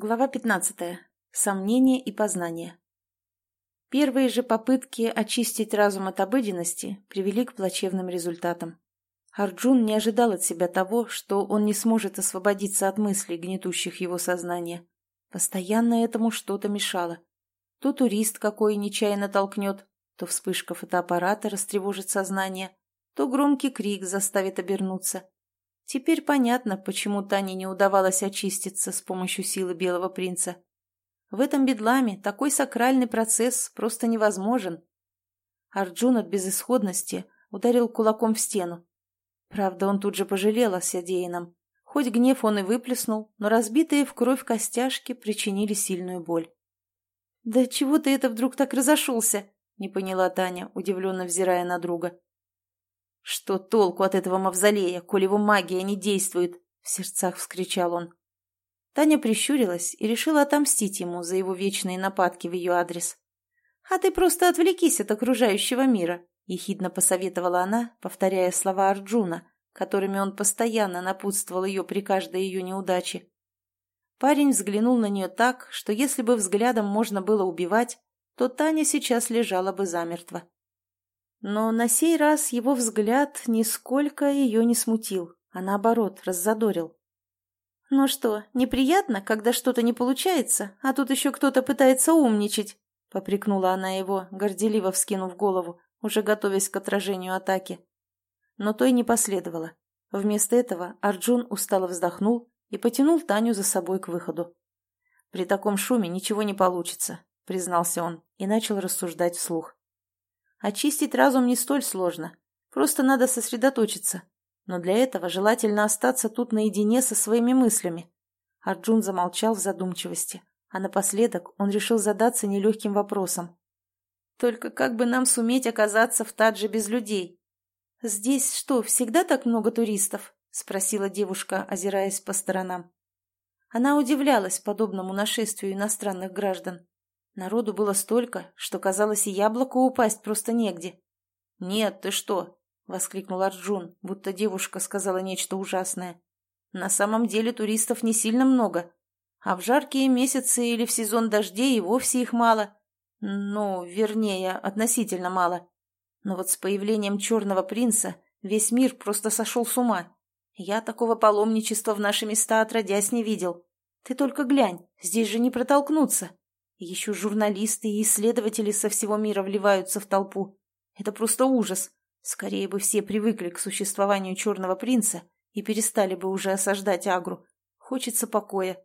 Глава 15. Сомнения и познания. Первые же попытки очистить разум от обыденности привели к плачевным результатам. Арджун не ожидал от себя того, что он не сможет освободиться от мыслей, гнетущих его сознание. Постоянно этому что-то мешало. То турист какой нечаянно толкнет, то вспышка фотоаппарата растревожит сознание, то громкий крик заставит обернуться. Теперь понятно, почему Тане не удавалось очиститься с помощью силы Белого Принца. В этом бедламе такой сакральный процесс просто невозможен. Арджун от безысходности ударил кулаком в стену. Правда, он тут же пожалел о содеянном. Хоть гнев он и выплеснул, но разбитые в кровь костяшки причинили сильную боль. «Да чего ты это вдруг так разошелся?» — не поняла Таня, удивленно взирая на друга. «Что толку от этого мавзолея, коли его магия не действует?» — в сердцах вскричал он. Таня прищурилась и решила отомстить ему за его вечные нападки в ее адрес. «А ты просто отвлекись от окружающего мира», — ехидно посоветовала она, повторяя слова Арджуна, которыми он постоянно напутствовал ее при каждой ее неудаче. Парень взглянул на нее так, что если бы взглядом можно было убивать, то Таня сейчас лежала бы замертво. Но на сей раз его взгляд нисколько ее не смутил, а наоборот, раззадорил. «Ну что, неприятно, когда что-то не получается, а тут еще кто-то пытается умничать?» — попрекнула она его, горделиво вскинув голову, уже готовясь к отражению атаки. Но то и не последовало. Вместо этого Арджун устало вздохнул и потянул Таню за собой к выходу. «При таком шуме ничего не получится», — признался он и начал рассуждать вслух. Очистить разум не столь сложно. Просто надо сосредоточиться. Но для этого желательно остаться тут наедине со своими мыслями. Арджун замолчал в задумчивости, а напоследок он решил задаться нелегким вопросом. «Только как бы нам суметь оказаться в Тадже без людей?» «Здесь что, всегда так много туристов?» — спросила девушка, озираясь по сторонам. Она удивлялась подобному нашествию иностранных граждан. Народу было столько, что казалось и яблоку упасть просто негде. «Нет, ты что?» — воскликнул Арджун, будто девушка сказала нечто ужасное. «На самом деле туристов не сильно много, а в жаркие месяцы или в сезон дождей и вовсе их мало. Ну, вернее, относительно мало. Но вот с появлением черного принца весь мир просто сошел с ума. Я такого паломничества в наши места отродясь не видел. Ты только глянь, здесь же не протолкнуться. Еще журналисты и исследователи со всего мира вливаются в толпу. Это просто ужас. Скорее бы все привыкли к существованию черного принца и перестали бы уже осаждать Агру. Хочется покоя.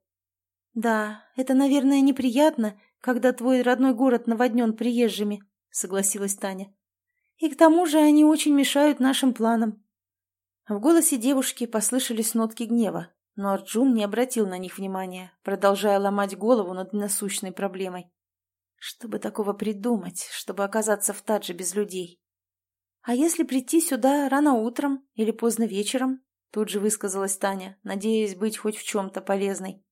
«Да, это, наверное, неприятно, когда твой родной город наводнен приезжими», — согласилась Таня. «И к тому же они очень мешают нашим планам». В голосе девушки послышались нотки гнева, но Арджун не обратил на них внимания, продолжая ломать голову над насущной проблемой. Чтобы такого придумать, чтобы оказаться в Тадже без людей? А если прийти сюда рано утром или поздно вечером? Тут же высказалась Таня, надеясь быть хоть в чем-то полезной.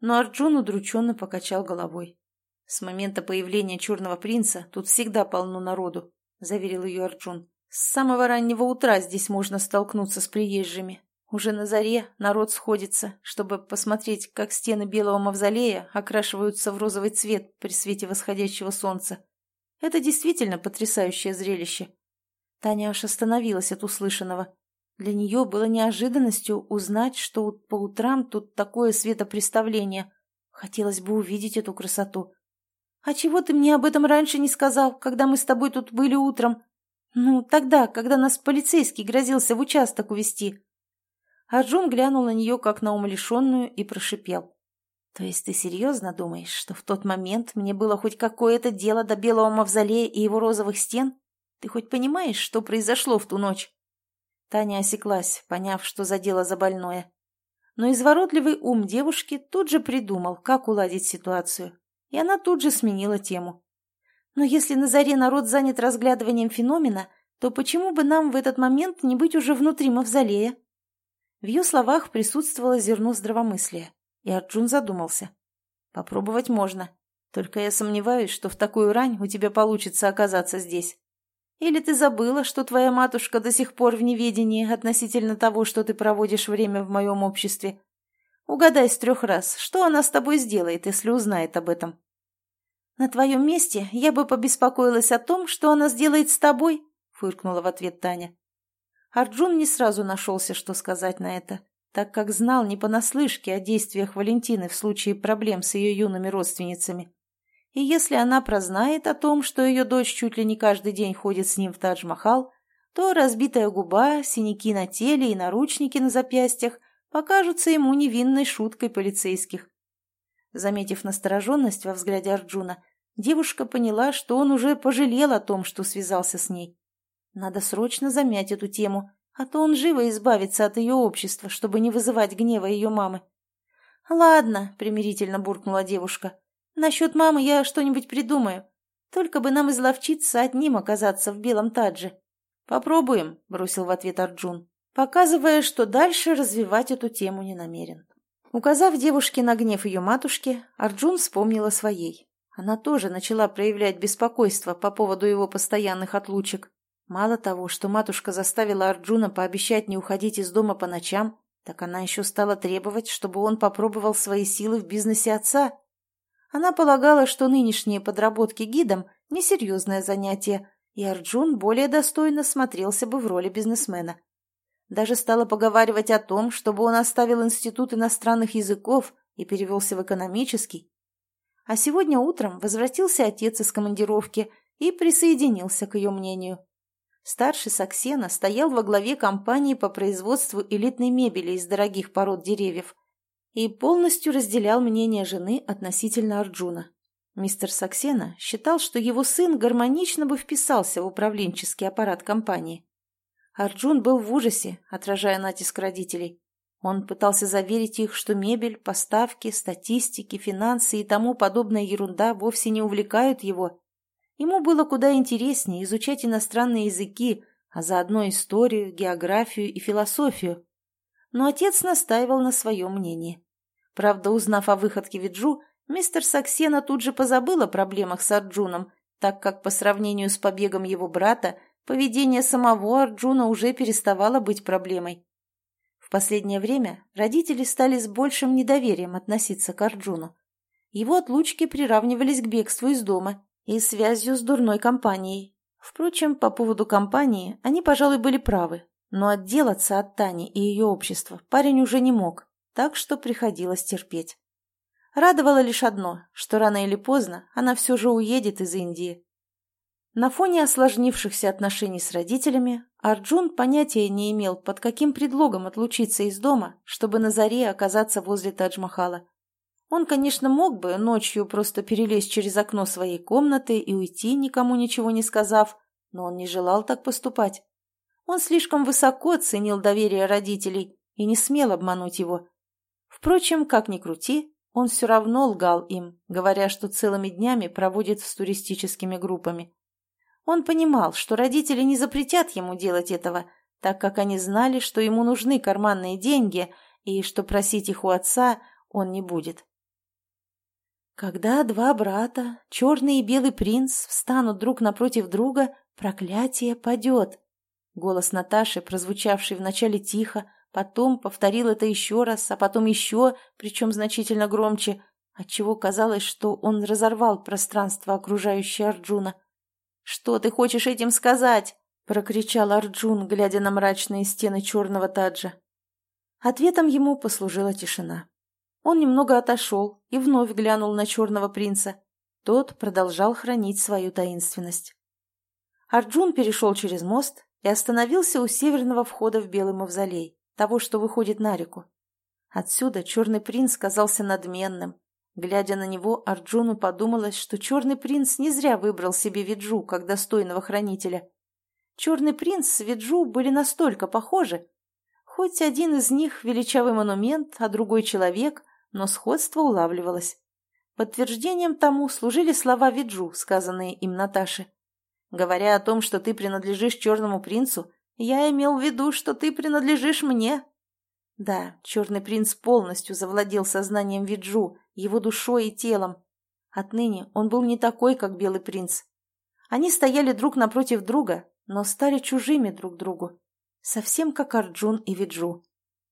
Но Арджун удрученно покачал головой. «С момента появления черного принца тут всегда полно народу», — заверил ее Арджун. «С самого раннего утра здесь можно столкнуться с приезжими, уже на заре народ сходится, чтобы посмотреть, как стены белого мавзолея окрашиваются в розовый цвет при свете восходящего солнца. Это действительно потрясающее зрелище. Таня аж остановилась от услышанного. Для нее было неожиданностью узнать, что по утрам тут такое светопреставление. Хотелось бы увидеть эту красоту. «А чего ты мне об этом раньше не сказал, когда мы с тобой тут были утром? Ну, тогда, когда нас полицейский грозился в участок увезти. Арджун глянул на нее, как на умалишенную, и прошипел. «То есть ты серьезно думаешь, что в тот момент мне было хоть какое-то дело до белого мавзолея и его розовых стен? Ты хоть понимаешь, что произошло в ту ночь?» Таня осеклась, поняв, что задела за больное. Но изворотливый ум девушки тут же придумал, как уладить ситуацию, и она тут же сменила тему. «Но если на заре народ занят разглядыванием феномена, то почему бы нам в этот момент не быть уже внутри мавзолея?» В ее словах присутствовало зерно здравомыслия, и Арджун задумался. «Попробовать можно, только я сомневаюсь, что в такую рань у тебя получится оказаться здесь. Или ты забыла, что твоя матушка до сих пор в неведении относительно того, что ты проводишь время в моем обществе? Угадай с трех раз, что она с тобой сделает, если узнает об этом?» «На твоем месте я бы побеспокоилась о том, что она сделает с тобой», — фыркнула в ответ Таня. Арджун не сразу нашелся, что сказать на это, так как знал не понаслышке о действиях Валентины в случае проблем с ее юными родственницами. И если она прознает о том, что ее дочь чуть ли не каждый день ходит с ним в Тадж-Махал, то разбитая губа, синяки на теле и наручники на запястьях покажутся ему невинной шуткой полицейских. Заметив настороженность во взгляде Арджуна, девушка поняла, что он уже пожалел о том, что связался с ней. Надо срочно замять эту тему, а то он живо избавится от ее общества, чтобы не вызывать гнева ее мамы. «Ладно», — примирительно буркнула девушка, — «насчет мамы я что-нибудь придумаю. Только бы нам изловчиться одним оказаться в белом тадже». «Попробуем», — бросил в ответ Арджун, показывая, что дальше развивать эту тему не намерен. Указав девушке на гнев ее матушки, Арджун вспомнила своей. Она тоже начала проявлять беспокойство по поводу его постоянных отлучек. Мало того, что матушка заставила Арджуна пообещать не уходить из дома по ночам, так она еще стала требовать, чтобы он попробовал свои силы в бизнесе отца. Она полагала, что нынешние подработки гидом – несерьезное занятие, и Арджун более достойно смотрелся бы в роли бизнесмена. Даже стала поговаривать о том, чтобы он оставил Институт иностранных языков и перевелся в экономический. А сегодня утром возвратился отец из командировки и присоединился к ее мнению. Старший Саксена стоял во главе компании по производству элитной мебели из дорогих пород деревьев и полностью разделял мнение жены относительно Арджуна. Мистер Саксена считал, что его сын гармонично бы вписался в управленческий аппарат компании. Арджун был в ужасе, отражая натиск родителей. Он пытался заверить их, что мебель, поставки, статистики, финансы и тому подобная ерунда вовсе не увлекают его. Ему было куда интереснее изучать иностранные языки, а заодно историю, географию и философию. Но отец настаивал на своем мнении. Правда, узнав о выходке Виджу, мистер Саксена тут же позабыл о проблемах с Арджуном, так как по сравнению с побегом его брата Поведение самого Арджуна уже переставало быть проблемой. В последнее время родители стали с большим недоверием относиться к Арджуну. Его отлучки приравнивались к бегству из дома и связью с дурной компанией. Впрочем, по поводу компании они, пожалуй, были правы, но отделаться от Тани и ее общества парень уже не мог, так что приходилось терпеть. Радовало лишь одно, что рано или поздно она все же уедет из Индии. На фоне осложнившихся отношений с родителями Арджун понятия не имел, под каким предлогом отлучиться из дома, чтобы на заре оказаться возле Тадж-Махала. Он, конечно, мог бы ночью просто перелезть через окно своей комнаты и уйти, никому ничего не сказав, но он не желал так поступать. Он слишком высоко ценил доверие родителей и не смел обмануть его. Впрочем, как ни крути, он все равно лгал им, говоря, что целыми днями проводит с туристическими группами. Он понимал, что родители не запретят ему делать этого, так как они знали, что ему нужны карманные деньги и что просить их у отца он не будет. Когда два брата, черный и белый принц, встанут друг напротив друга, проклятие падет. Голос Наташи, прозвучавший вначале тихо, потом повторил это еще раз, а потом еще, причем значительно громче, отчего казалось, что он разорвал пространство, окружающее Арджуна. «Что ты хочешь этим сказать?» — прокричал Арджун, глядя на мрачные стены черного таджа. Ответом ему послужила тишина. Он немного отошел и вновь глянул на черного принца. Тот продолжал хранить свою таинственность. Арджун перешел через мост и остановился у северного входа в Белый мавзолей, того, что выходит на реку. Отсюда черный принц казался надменным, Глядя на него, Арджуну подумалось, что Черный принц не зря выбрал себе Виджу как достойного хранителя. Черный принц с Виджу были настолько похожи. Хоть один из них величавый монумент, а другой человек, но сходство улавливалось. Подтверждением тому служили слова Виджу, сказанные им Наташе. Говоря о том, что ты принадлежишь Черному принцу, я имел в виду, что ты принадлежишь мне. Да, Черный принц полностью завладел сознанием Виджу, его душой и телом. Отныне он был не такой, как Белый принц. Они стояли друг напротив друга, но стали чужими друг другу. Совсем как Арджун и Виджу.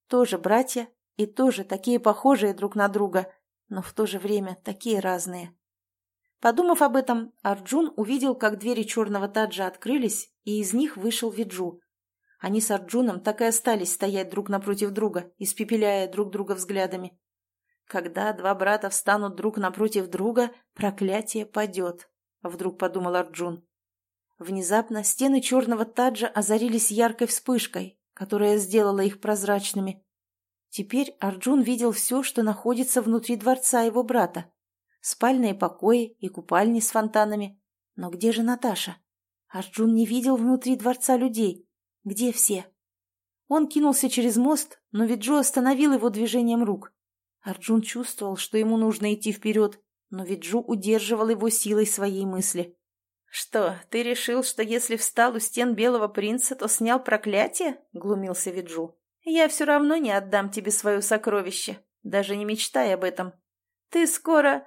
Тоже братья, И тоже такие похожие друг на друга, но в то же время такие разные. Подумав об этом, Арджун увидел, как двери черного таджа открылись, и из них вышел Виджу. Они с Арджуном так и остались стоять друг напротив друга, испепеляя друг друга взглядами. Когда два брата встанут друг напротив друга, проклятие падет, — вдруг подумал Арджун. Внезапно стены черного таджа озарились яркой вспышкой, которая сделала их прозрачными. Теперь Арджун видел все, что находится внутри дворца его брата. Спальные покои и купальни с фонтанами. Но где же Наташа? Арджун не видел внутри дворца людей. Где все? Он кинулся через мост, но Виджо остановил его движением рук. Арджун чувствовал, что ему нужно идти вперед, но Виджу удерживал его силой своей мысли. «Что, ты решил, что если встал у стен Белого Принца, то снял проклятие?» — глумился Виджу. «Я все равно не отдам тебе свое сокровище, даже не мечтай об этом. Ты скоро...»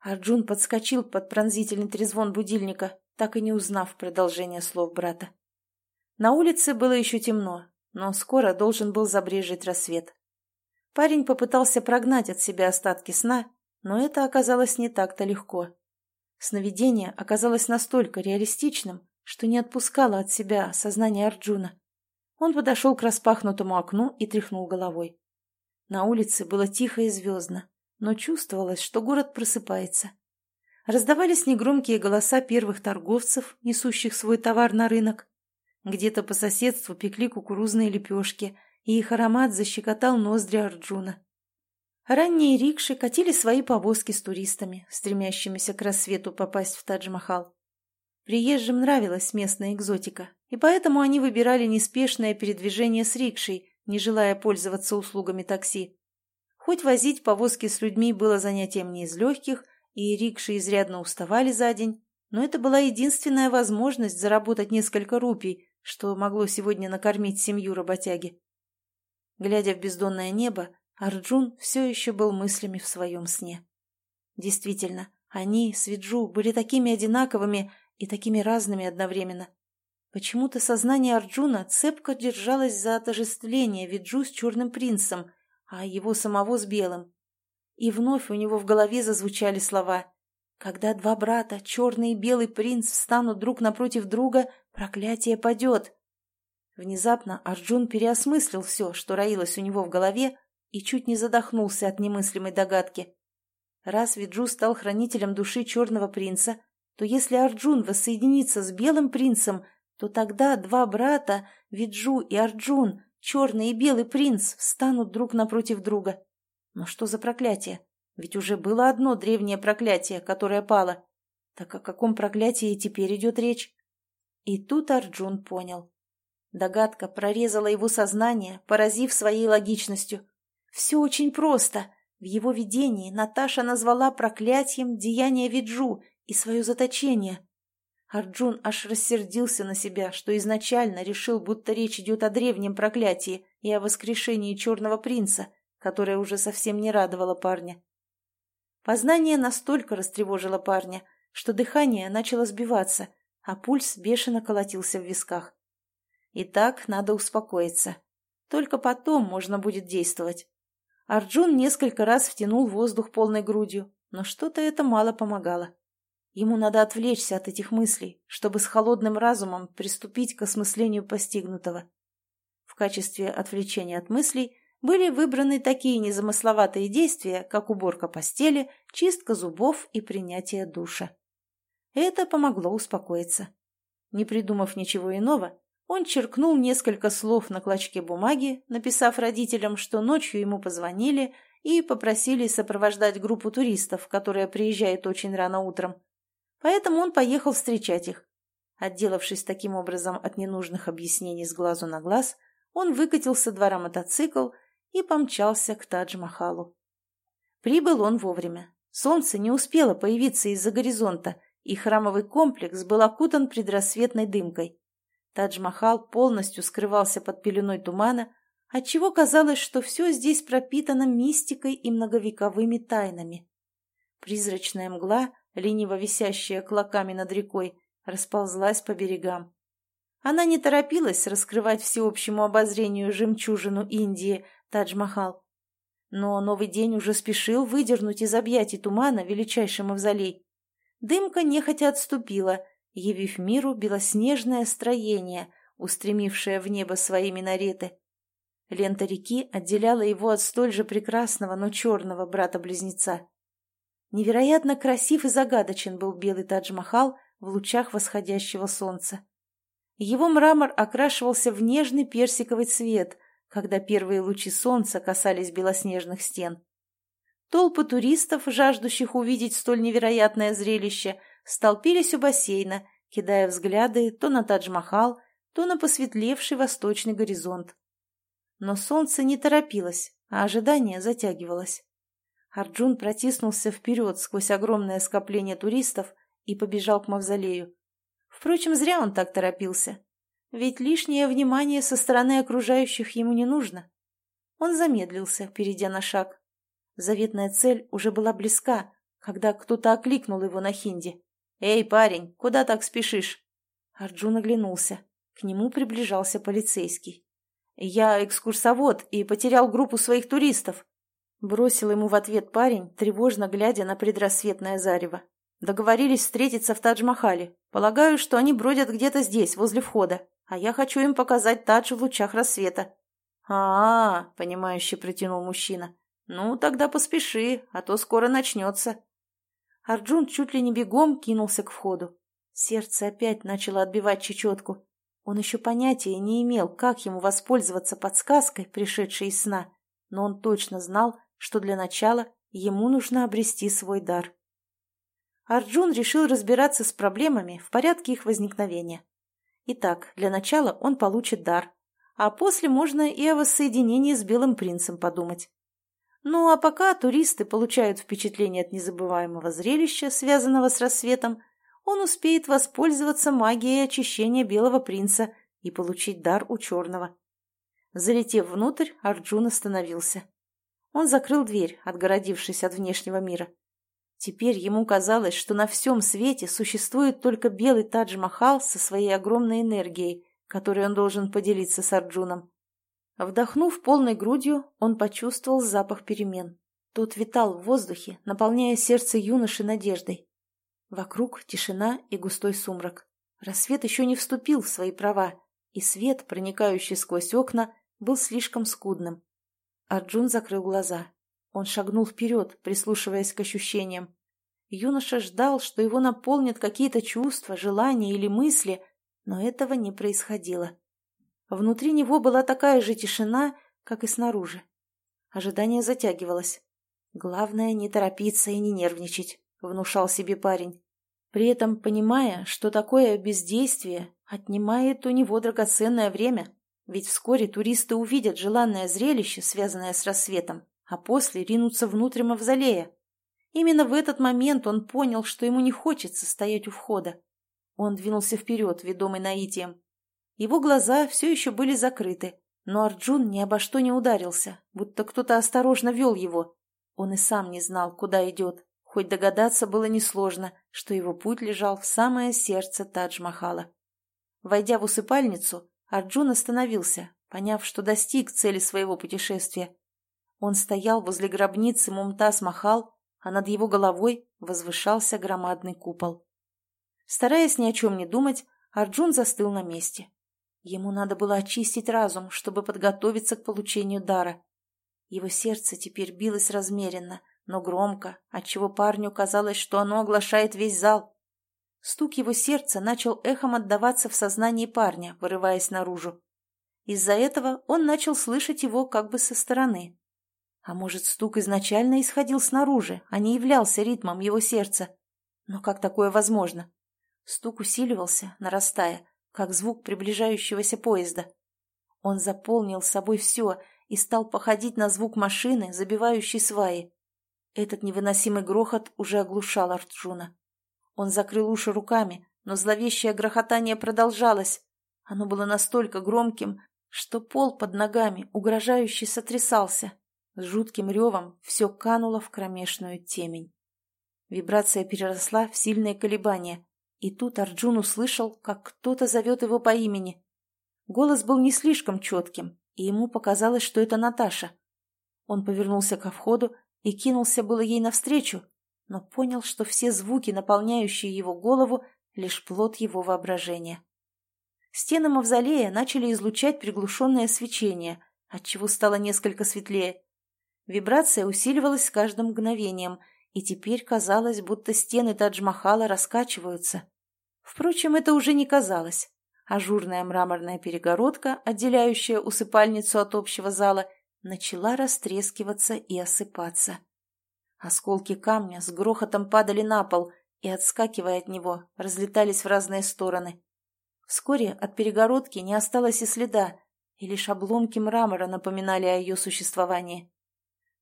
Арджун подскочил под пронзительный трезвон будильника, так и не узнав продолжение слов брата. На улице было еще темно, но скоро должен был забрежить рассвет. Парень попытался прогнать от себя остатки сна, но это оказалось не так-то легко. Сновидение оказалось настолько реалистичным, что не отпускало от себя сознание Арджуна. Он подошел к распахнутому окну и тряхнул головой. На улице было тихо и звездно, но чувствовалось, что город просыпается. Раздавались негромкие голоса первых торговцев, несущих свой товар на рынок. Где-то по соседству пекли кукурузные лепешки, и их аромат защекотал ноздри Арджуна. Ранние рикши катили свои повозки с туристами, стремящимися к рассвету попасть в Тадж-Махал. Приезжим нравилась местная экзотика, и поэтому они выбирали неспешное передвижение с рикшей, не желая пользоваться услугами такси. Хоть возить повозки с людьми было занятием не из легких, и рикши изрядно уставали за день, но это была единственная возможность заработать несколько рупий, что могло сегодня накормить семью работяги. Глядя в бездонное небо, Арджун все еще был мыслями в своем сне. Действительно, они с Виджу были такими одинаковыми и такими разными одновременно. Почему-то сознание Арджуна цепко держалось за отождествление Виджу с черным принцем – а его самого с белым. И вновь у него в голове зазвучали слова «Когда два брата, черный и белый принц, встанут друг напротив друга, проклятие падет». Внезапно Арджун переосмыслил все, что роилось у него в голове, и чуть не задохнулся от немыслимой догадки. Раз Виджу стал хранителем души черного принца, то если Арджун воссоединится с белым принцем, то тогда два брата, Виджу и Арджун, черный и белый принц встанут друг напротив друга. Но что за проклятие? Ведь уже было одно древнее проклятие, которое пало. Так о каком проклятии теперь идет речь? И тут Арджун понял. Догадка прорезала его сознание, поразив своей логичностью. Все очень просто. В его видении Наташа назвала проклятием деяние Виджу и свое заточение. Арджун аж рассердился на себя, что изначально решил, будто речь идет о древнем проклятии и о воскрешении черного принца, которое уже совсем не радовало парня. Познание настолько растревожило парня, что дыхание начало сбиваться, а пульс бешено колотился в висках. И так надо успокоиться. Только потом можно будет действовать. Арджун несколько раз втянул воздух полной грудью, но что-то это мало помогало. Ему надо отвлечься от этих мыслей, чтобы с холодным разумом приступить к осмыслению постигнутого. В качестве отвлечения от мыслей были выбраны такие незамысловатые действия, как уборка постели, чистка зубов и принятие душа. Это помогло успокоиться. Не придумав ничего иного, он черкнул несколько слов на клочке бумаги, написав родителям, что ночью ему позвонили и попросили сопровождать группу туристов, которая приезжает очень рано утром. Поэтому он поехал встречать их. Отделавшись таким образом от ненужных объяснений с глазу на глаз, он выкатил со двора мотоцикл и помчался к Тадж-Махалу. Прибыл он вовремя. Солнце не успело появиться из-за горизонта, и храмовый комплекс был окутан предрассветной дымкой. Тадж-Махал полностью скрывался под пеленой тумана, отчего казалось, что все здесь пропитано мистикой и многовековыми тайнами. Призрачная мгла лениво висящая клоками над рекой, расползлась по берегам. Она не торопилась раскрывать всеобщему обозрению жемчужину Индии, Тадж-Махал. Но новый день уже спешил выдернуть из объятий тумана величайший мавзолей. Дымка нехотя отступила, явив миру белоснежное строение, устремившее в небо свои минареты. Лента реки отделяла его от столь же прекрасного, но черного брата-близнеца. Невероятно красив и загадочен был белый Тадж-Махал в лучах восходящего солнца. Его мрамор окрашивался в нежный персиковый цвет, когда первые лучи солнца касались белоснежных стен. Толпы туристов, жаждущих увидеть столь невероятное зрелище, столпились у бассейна, кидая взгляды то на Тадж-Махал, то на посветлевший восточный горизонт. Но солнце не торопилось, а ожидание затягивалось. Арджун протиснулся вперед сквозь огромное скопление туристов и побежал к мавзолею. Впрочем, зря он так торопился, ведь лишнее внимание со стороны окружающих ему не нужно. Он замедлился, перейдя на шаг. Заветная цель уже была близка, когда кто-то окликнул его на хинди. «Эй, парень, куда так спешишь?» Арджун оглянулся. К нему приближался полицейский. «Я экскурсовод и потерял группу своих туристов», — бросил ему в ответ парень, тревожно глядя на предрассветное зарево. «Договорились встретиться в Тадж-Махале. Полагаю, что они бродят где-то здесь, возле входа, а я хочу им показать Тадж в лучах рассвета». «А-а-а», — понимающе протянул мужчина. «Ну, тогда поспеши, а то скоро начнется». Арджун чуть ли не бегом кинулся к входу. Сердце опять начало отбивать чечетку. Он еще понятия не имел, как ему воспользоваться подсказкой, пришедшей из сна, но он точно знал, что для начала ему нужно обрести свой дар. Арджун решил разбираться с проблемами в порядке их возникновения. Итак, для начала он получит дар, а после можно и о воссоединении с Белым принцем подумать. Ну а пока туристы получают впечатление от незабываемого зрелища, связанного с рассветом, он успеет воспользоваться магией очищения Белого принца и получить дар у черного. Залетев внутрь, Арджун остановился. Он закрыл дверь, отгородившись от внешнего мира. Теперь ему казалось, что на всем свете существует только белый Тадж-Махал со своей огромной энергией, которой он должен поделиться с Арджуном. Вдохнув полной грудью, он почувствовал запах перемен. Тот витал в воздухе, наполняя сердце юноши надеждой. Вокруг тишина и густой сумрак. Рассвет еще не вступил в свои права, и свет, проникающий сквозь окна, был слишком скудным. Арджун закрыл глаза. Он шагнул вперед, прислушиваясь к ощущениям. Юноша ждал, что его наполнят какие-то чувства, желания или мысли, но этого не происходило. Внутри него была такая же тишина, как и снаружи. Ожидание затягивалось. Главное, не торопиться и не нервничать. — внушал себе парень, при этом понимая, что такое бездействие отнимает у него драгоценное время, ведь вскоре туристы увидят желанное зрелище, связанное с рассветом, а после ринутся внутрь мавзолея. Именно в этот момент он понял, что ему не хочется стоять у входа. Он двинулся вперед, ведомый наитием. Его глаза все еще были закрыты, но Арджун ни обо что не ударился, будто кто-то осторожно вел его. Он и сам не знал, куда идет, хоть догадаться было несложно, что его путь лежал в самое сердце Тадж-Махала. Войдя в усыпальницу, Арджун остановился, поняв, что достиг цели своего путешествия. Он стоял возле гробницы Мумтаз-Махал, а над его головой возвышался громадный купол. Стараясь ни о чем не думать, Арджун застыл на месте. Ему надо было очистить разум, чтобы подготовиться к получению дара. Его сердце теперь билось размеренно, но громко, отчего парню казалось, что оно оглашает весь зал. Стук его сердца начал эхом отдаваться в сознании парня, вырываясь наружу. Из-за этого он начал слышать его как бы со стороны. А может, стук изначально исходил снаружи, а не являлся ритмом его сердца? Но как такое возможно? Стук усиливался, нарастая, как звук приближающегося поезда. Он заполнил собой все и стал походить на звук машины, забивающей сваи. Этот невыносимый грохот уже оглушал Арджуна. Он закрыл уши руками, но зловещее грохотание продолжалось. Оно было настолько громким, что пол под ногами угрожающе сотрясался. С жутким ревом все кануло в кромешную темень. Вибрация переросла в сильные колебания, и тут Арджун услышал, как кто-то зовет его по имени. Голос был не слишком четким, и ему показалось, что это Наташа. Он повернулся ко входу и кинулся было ей навстречу, но понял, что все звуки, наполняющие его голову, лишь плод его воображения. Стены мавзолея начали излучать приглушенное свечение, отчего стало несколько светлее. Вибрация усиливалась с каждым мгновением, и теперь казалось, будто стены Тадж-Махала раскачиваются. Впрочем, это уже не казалось. Ажурная мраморная перегородка, отделяющая усыпальницу от общего зала, начала растрескиваться и осыпаться. Осколки камня с грохотом падали на пол и, отскакивая от него, разлетались в разные стороны. Вскоре от перегородки не осталось и следа, и лишь обломки мрамора напоминали о ее существовании.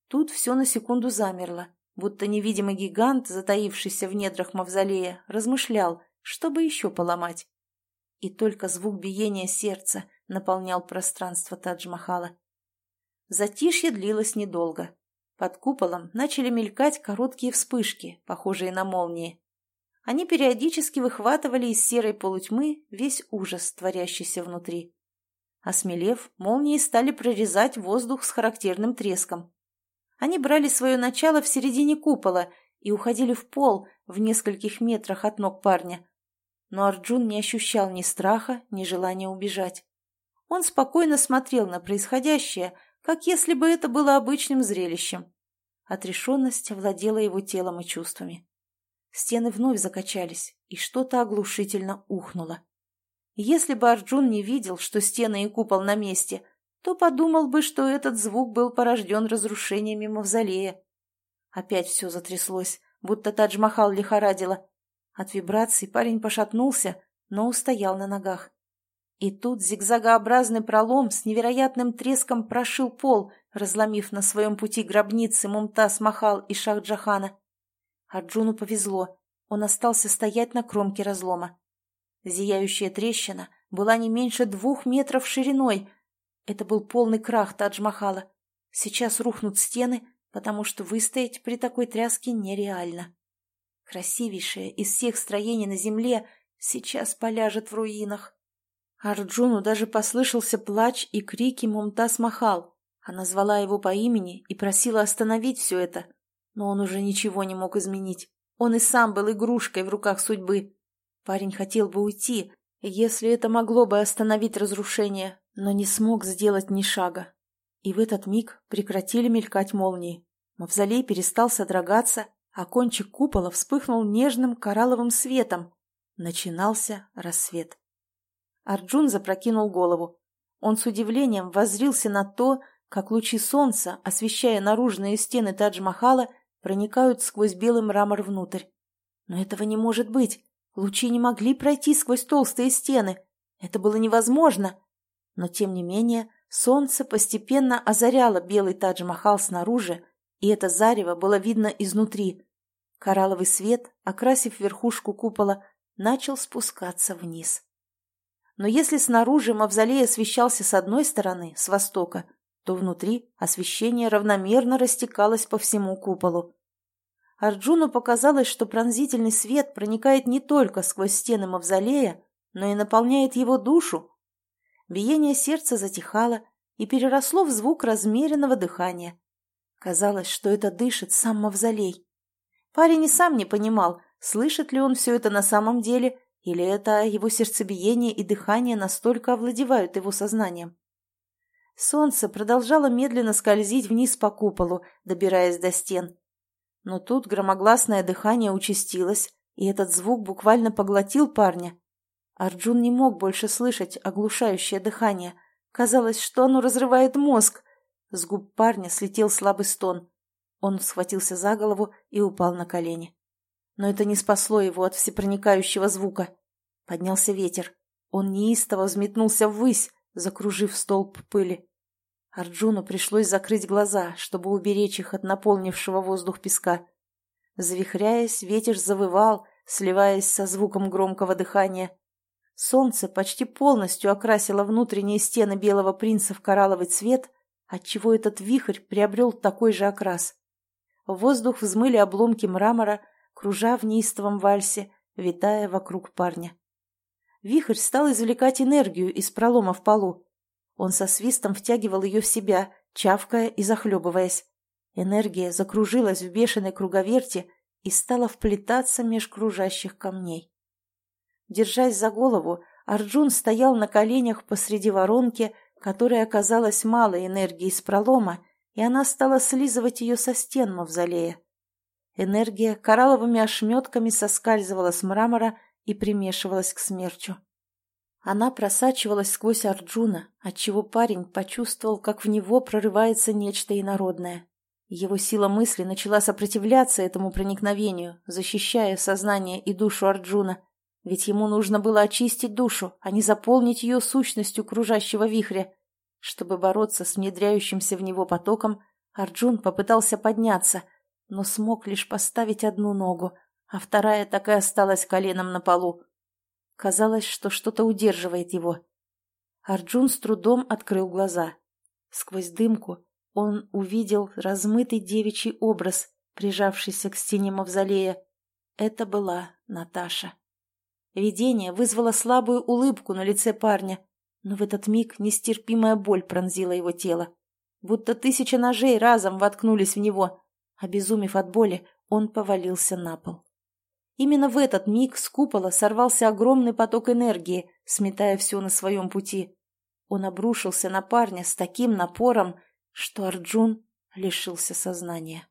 Тут все на секунду замерло, будто невидимый гигант, затаившийся в недрах мавзолея, размышлял, чтобы еще поломать. И только звук биения сердца наполнял пространство Тадж-Махала. Затишье длилось недолго. Под куполом начали мелькать короткие вспышки, похожие на молнии. Они периодически выхватывали из серой полутьмы весь ужас, творящийся внутри. Осмелев, молнии стали прорезать воздух с характерным треском. Они брали свое начало в середине купола и уходили в пол в нескольких метрах от ног парня. Но Арджун не ощущал ни страха, ни желания убежать. Он спокойно смотрел на происходящее, как если бы это было обычным зрелищем. Отрешенность овладела его телом и чувствами. Стены вновь закачались, и что-то оглушительно ухнуло. Если бы Арджун не видел, что стены и купол на месте, то подумал бы, что этот звук был порожден разрушениями мавзолея. Опять все затряслось, будто Тадж-Махал лихорадило. От вибраций парень пошатнулся, но устоял на ногах. И тут зигзагообразный пролом с невероятным треском прошил пол, разломив на своем пути гробницы Мумтаз Махал и Шах-Джахана. Арджуну повезло, он остался стоять на кромке разлома. Зияющая трещина была не меньше двух метров шириной, это был полный крах Тадж-Махала. Сейчас рухнут стены, потому что выстоять при такой тряске нереально. Красивейшее из всех строений на земле сейчас поляжет в руинах. Арджуну даже послышался плач и крики Мумтаз Махал. Она звала его по имени и просила остановить все это. Но он уже ничего не мог изменить. Он и сам был игрушкой в руках судьбы. Парень хотел бы уйти, если это могло бы остановить разрушение, но не смог сделать ни шага. И в этот миг прекратили мелькать молнии. Мавзолей перестал содрогаться, а кончик купола вспыхнул нежным коралловым светом. Начинался рассвет. Арджун запрокинул голову. Он с удивлением воззрился на то, как лучи солнца, освещая наружные стены Тадж-Махала, проникают сквозь белый мрамор внутрь. Но этого не может быть. Лучи не могли пройти сквозь толстые стены. Это было невозможно. Но, тем не менее, солнце постепенно озаряло белый Тадж-Махал снаружи, и это зарево было видно изнутри. Коралловый свет, окрасив верхушку купола, начал спускаться вниз. Но если снаружи мавзолей освещался с одной стороны, с востока, то внутри освещение равномерно растекалось по всему куполу. Арджуну показалось, что пронзительный свет проникает не только сквозь стены мавзолея, но и наполняет его душу, Биение сердца затихало и переросло в звук размеренного дыхания. Казалось, что это дышит сам мавзолей. Парень и сам не понимал, слышит ли он все это на самом деле, или это его сердцебиение и дыхание настолько овладевают его сознанием. Солнце продолжало медленно скользить вниз по куполу, добираясь до стен. Но тут громогласное дыхание участилось, и этот звук буквально поглотил парня. Арджун не мог больше слышать оглушающее дыхание. Казалось, что оно разрывает мозг. С губ парня слетел слабый стон. Он схватился за голову и упал на колени. Но это не спасло его от всепроникающего звука. Поднялся ветер. Он неистово взметнулся ввысь, закружив столб пыли. Арджуну пришлось закрыть глаза, чтобы уберечь их от наполнившего воздух песка. Завихряясь, ветер завывал, сливаясь со звуком громкого дыхания. Солнце почти полностью окрасило внутренние стены белого принца в коралловый цвет, отчего этот вихрь приобрел такой же окрас. В воздух взмыли обломки мрамора, кружа в неистовом вальсе, витая вокруг парня. Вихрь стал извлекать энергию из пролома в полу. Он со свистом втягивал ее в себя чавкая и захлебываясь. Энергия закружилась в бешеной круговерти и стала вплетаться меж кружащих камней. Держась за голову, Арджун стоял на коленях посреди воронки, которая оказалась малой энергии из пролома, и она стала слизывать ее со стен мавзолея. Энергия коралловыми ошметками соскальзывала с мрамора и примешивалась к смерчу. Она просачивалась сквозь Арджуна, отчего парень почувствовал, как в него прорывается нечто инородное. Его сила мысли начала сопротивляться этому проникновению, защищая сознание и душу Арджуна, ведь ему нужно было очистить душу, а не заполнить ее сущностью кружащего вихря. Чтобы бороться с внедряющимся в него потоком, Арджун попытался подняться, но смог лишь поставить одну ногу, а вторая так и осталась коленом на полу. Казалось, что что-то удерживает его. Арджун с трудом открыл глаза. Сквозь дымку он увидел размытый девичий образ, прижавшийся к стене мавзолея. Это была Наташа. Видение вызвало слабую улыбку на лице парня, но в этот миг нестерпимая боль пронзила его тело. Будто тысяча ножей разом воткнулись в него. Обезумев от боли, он повалился на пол. Именно в этот миг с купола сорвался огромный поток энергии, сметая все на своем пути. Он обрушился на парня с таким напором, что Арджун лишился сознания.